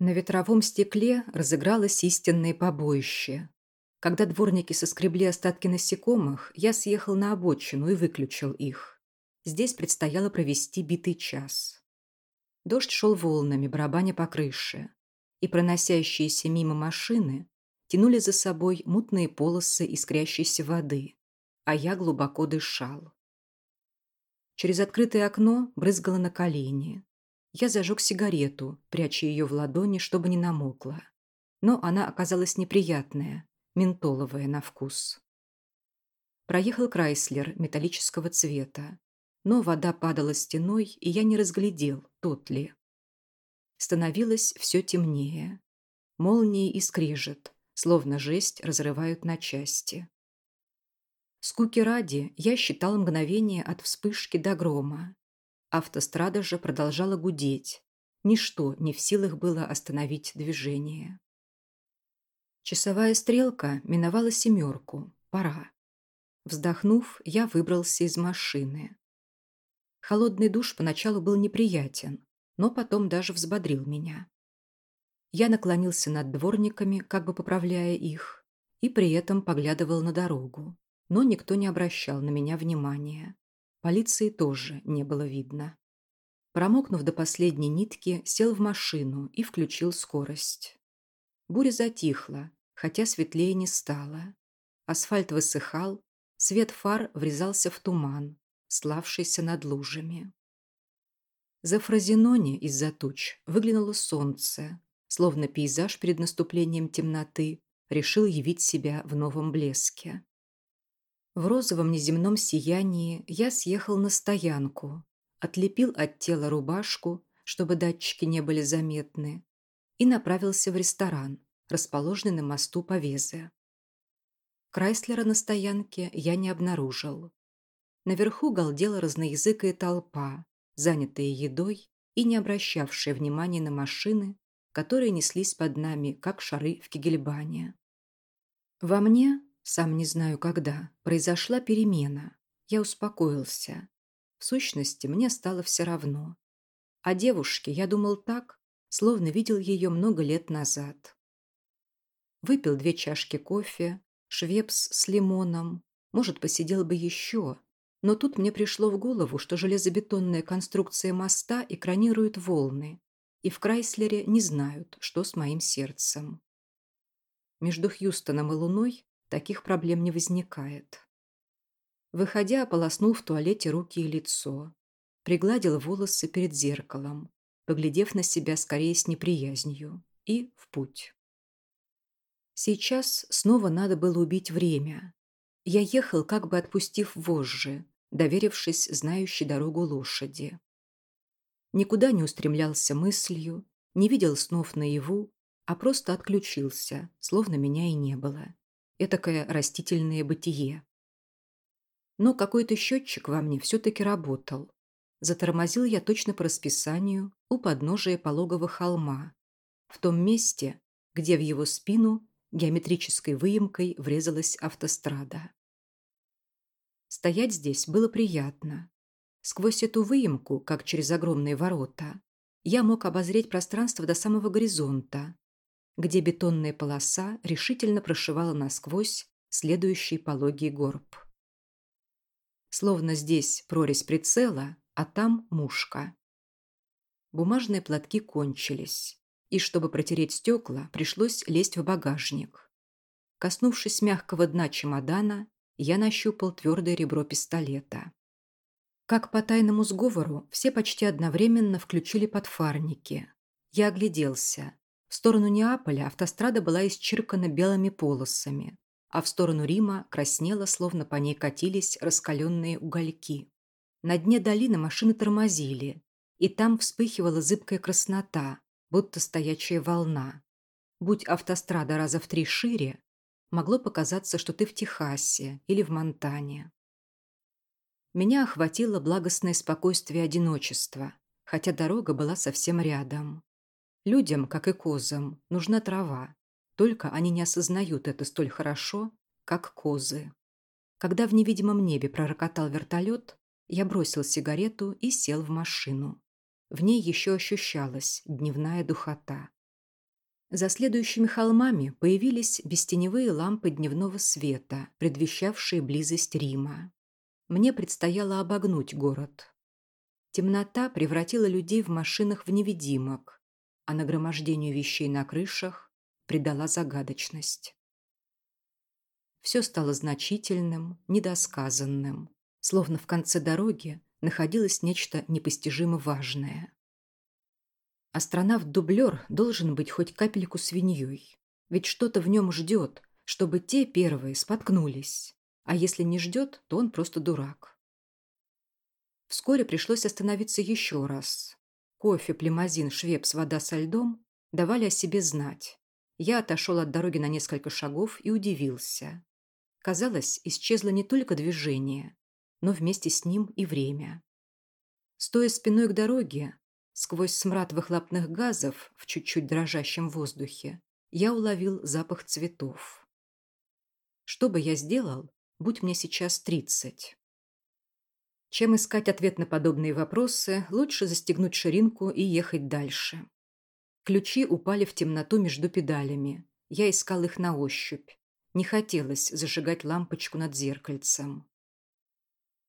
На ветровом стекле разыгралось истинное побоище. Когда дворники соскребли остатки насекомых, я съехал на обочину и выключил их. Здесь предстояло провести битый час. Дождь шел волнами, барабаня по крыше, и проносящиеся мимо машины тянули за собой мутные полосы искрящейся воды, а я глубоко дышал. Через открытое окно брызгало на колени. Я зажег сигарету, пряча ее в ладони, чтобы не намокла. Но она оказалась неприятная, ментоловая на вкус. Проехал Крайслер металлического цвета, но вода падала стеной, и я не разглядел, тот ли. Становилось все темнее. Молнии и словно жесть разрывают на части. Скуки ради я считал мгновение от вспышки до грома. Автострада же продолжала гудеть. Ничто не в силах было остановить движение. Часовая стрелка миновала семерку. Пора. Вздохнув, я выбрался из машины. Холодный душ поначалу был неприятен, но потом даже взбодрил меня. Я наклонился над дворниками, как бы поправляя их, и при этом поглядывал на дорогу. Но никто не обращал на меня внимания. Полиции тоже не было видно. Промокнув до последней нитки, сел в машину и включил скорость. Буря затихла, хотя светлее не стало. Асфальт высыхал, свет фар врезался в туман, славшийся над лужами. За Фразеноне из-за туч выглянуло солнце, словно пейзаж перед наступлением темноты решил явить себя в новом блеске. В розовом неземном сиянии я съехал на стоянку, отлепил от тела рубашку, чтобы датчики не были заметны, и направился в ресторан, расположенный на мосту Повезе. Крайслера на стоянке я не обнаружил. Наверху галдела разноязыкая толпа, занятая едой и не обращавшая внимания на машины, которые неслись под нами, как шары в Кигельбане. Во мне, сам не знаю когда, произошла перемена. Я успокоился. В сущности, мне стало все равно. О девушке я думал так, словно видел ее много лет назад. Выпил две чашки кофе, швепс с лимоном. Может, посидел бы еще, но тут мне пришло в голову, что железобетонная конструкция моста экранирует волны, и в Крайслере не знают, что с моим сердцем. Между Хьюстоном и Луной таких проблем не возникает. Выходя, ополоснул в туалете руки и лицо, пригладил волосы перед зеркалом, поглядев на себя скорее с неприязнью, и в путь. Сейчас снова надо было убить время, я ехал, как бы отпустив вожжи, доверившись знающей дорогу лошади. Никуда не устремлялся мыслью, не видел снов наяву, а просто отключился, словно меня и не было. Этакое растительное бытие. Но какой-то счетчик во мне все-таки работал. Затормозил я точно по расписанию у подножия пологого холма, в том месте, где в его спину геометрической выемкой врезалась автострада. Стоять здесь было приятно. Сквозь эту выемку, как через огромные ворота, я мог обозреть пространство до самого горизонта, где бетонная полоса решительно прошивала насквозь следующий пологий горб. Словно здесь прорезь прицела, а там мушка. Бумажные платки кончились, и чтобы протереть стекла, пришлось лезть в багажник. Коснувшись мягкого дна чемодана, я нащупал твердое ребро пистолета. Как по тайному сговору, все почти одновременно включили подфарники. Я огляделся. В сторону Неаполя автострада была исчеркана белыми полосами, а в сторону Рима краснела, словно по ней катились раскаленные угольки. На дне долины машины тормозили, и там вспыхивала зыбкая краснота, будто стоячая волна. Будь автострада раза в три шире, могло показаться, что ты в Техасе или в Монтане. Меня охватило благостное спокойствие одиночества, хотя дорога была совсем рядом. Людям, как и козам, нужна трава, только они не осознают это столь хорошо, как козы. Когда в невидимом небе пророкотал вертолет, я бросил сигарету и сел в машину. В ней еще ощущалась дневная духота. За следующими холмами появились бестеневые лампы дневного света, предвещавшие близость Рима. Мне предстояло обогнуть город. Темнота превратила людей в машинах в невидимок, а нагромождению вещей на крышах придала загадочность. Все стало значительным, недосказанным, словно в конце дороги находилось нечто непостижимо важное. Астронавт-дублер должен быть хоть капельку свиньей, ведь что-то в нем ждет, чтобы те первые споткнулись, а если не ждет, то он просто дурак. Вскоре пришлось остановиться еще раз. Кофе, племазин, швепс, вода со льдом давали о себе знать. Я отошел от дороги на несколько шагов и удивился. Казалось, исчезло не только движение, но вместе с ним и время. Стоя спиной к дороге, сквозь смрад выхлопных газов в чуть-чуть дрожащем воздухе, я уловил запах цветов. Что бы я сделал, будь мне сейчас тридцать? Чем искать ответ на подобные вопросы, лучше застегнуть ширинку и ехать дальше. Ключи упали в темноту между педалями. Я искал их на ощупь. Не хотелось зажигать лампочку над зеркальцем.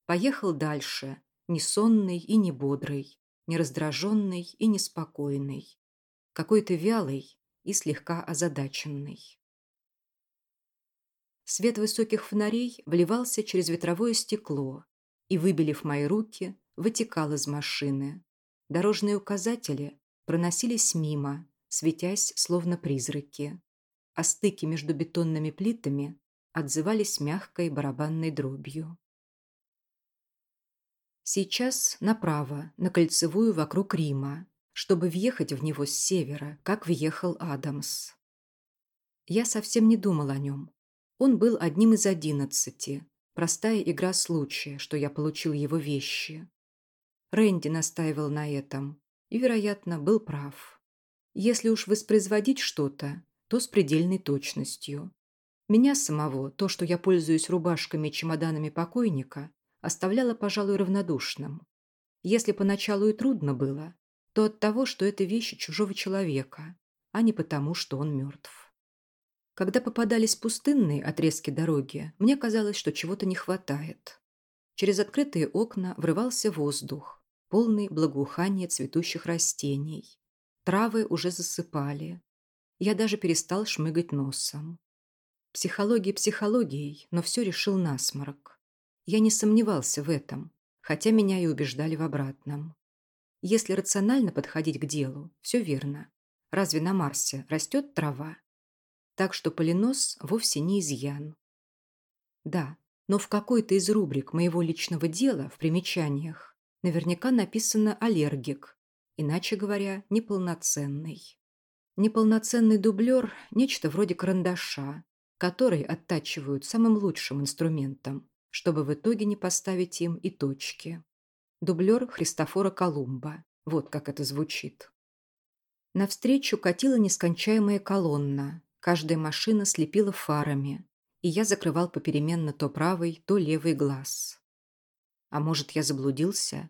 Поехал дальше, не сонный и не бодрый, не раздраженный и неспокойный, какой-то вялый и слегка озадаченный. Свет высоких фонарей вливался через ветровое стекло и, выбелив мои руки, вытекал из машины. Дорожные указатели проносились мимо, светясь словно призраки а стыки между бетонными плитами отзывались мягкой барабанной дробью. Сейчас направо, на кольцевую вокруг Рима, чтобы въехать в него с севера, как въехал Адамс. Я совсем не думал о нем. Он был одним из одиннадцати. Простая игра случая, что я получил его вещи. Рэнди настаивал на этом и, вероятно, был прав. Если уж воспроизводить что-то, то с предельной точностью. Меня самого, то, что я пользуюсь рубашками и чемоданами покойника, оставляло, пожалуй, равнодушным. Если поначалу и трудно было, то от того, что это вещи чужого человека, а не потому, что он мертв. Когда попадались пустынные отрезки дороги, мне казалось, что чего-то не хватает. Через открытые окна врывался воздух, полный благоухания цветущих растений. Травы уже засыпали, я даже перестал шмыгать носом. Психология психологией, но все решил насморк. Я не сомневался в этом, хотя меня и убеждали в обратном. Если рационально подходить к делу, все верно. Разве на Марсе растет трава? Так что поленос вовсе не изъян. Да, но в какой-то из рубрик моего личного дела в примечаниях наверняка написано «аллергик», иначе говоря, неполноценный. Неполноценный дублер – нечто вроде карандаша, который оттачивают самым лучшим инструментом, чтобы в итоге не поставить им и точки. Дублер Христофора Колумба. Вот как это звучит. Навстречу катила нескончаемая колонна. Каждая машина слепила фарами, и я закрывал попеременно то правый, то левый глаз. А может, я заблудился?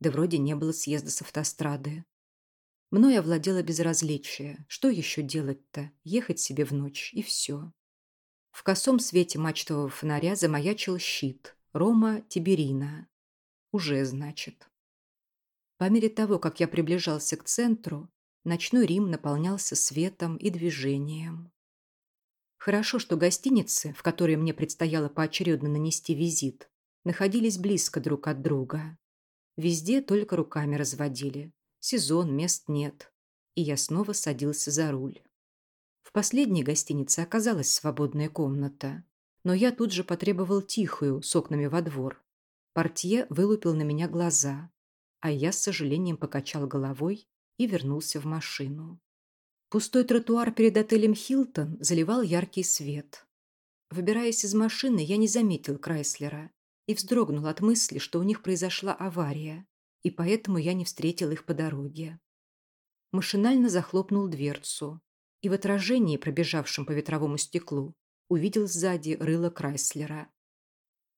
Да вроде не было съезда с автострады. Мной овладело безразличие. Что еще делать-то? Ехать себе в ночь, и все. В косом свете мачтового фонаря замаячил щит. Рома Тиберина. Уже, значит. По мере того, как я приближался к центру, ночной Рим наполнялся светом и движением. Хорошо, что гостиницы, в которые мне предстояло поочередно нанести визит, находились близко друг от друга. Везде только руками разводили. Сезон, мест нет. И я снова садился за руль. В последней гостинице оказалась свободная комната. Но я тут же потребовал тихую, с окнами во двор. Портье вылупил на меня глаза, а я с сожалением покачал головой и вернулся в машину. Пустой тротуар перед отелем «Хилтон» заливал яркий свет. Выбираясь из машины, я не заметил Крайслера и вздрогнул от мысли, что у них произошла авария и поэтому я не встретил их по дороге. Машинально захлопнул дверцу и в отражении, пробежавшем по ветровому стеклу, увидел сзади рыло Крайслера.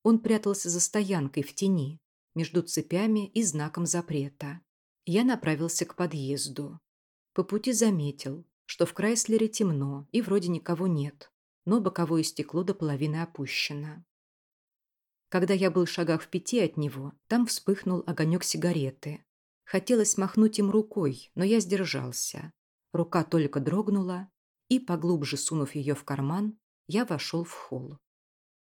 Он прятался за стоянкой в тени, между цепями и знаком запрета. Я направился к подъезду. По пути заметил, что в Крайслере темно и вроде никого нет, но боковое стекло до половины опущено. Когда я был в шагах в пяти от него, там вспыхнул огонек сигареты. Хотелось махнуть им рукой, но я сдержался. Рука только дрогнула, и, поглубже сунув ее в карман, я вошел в холл.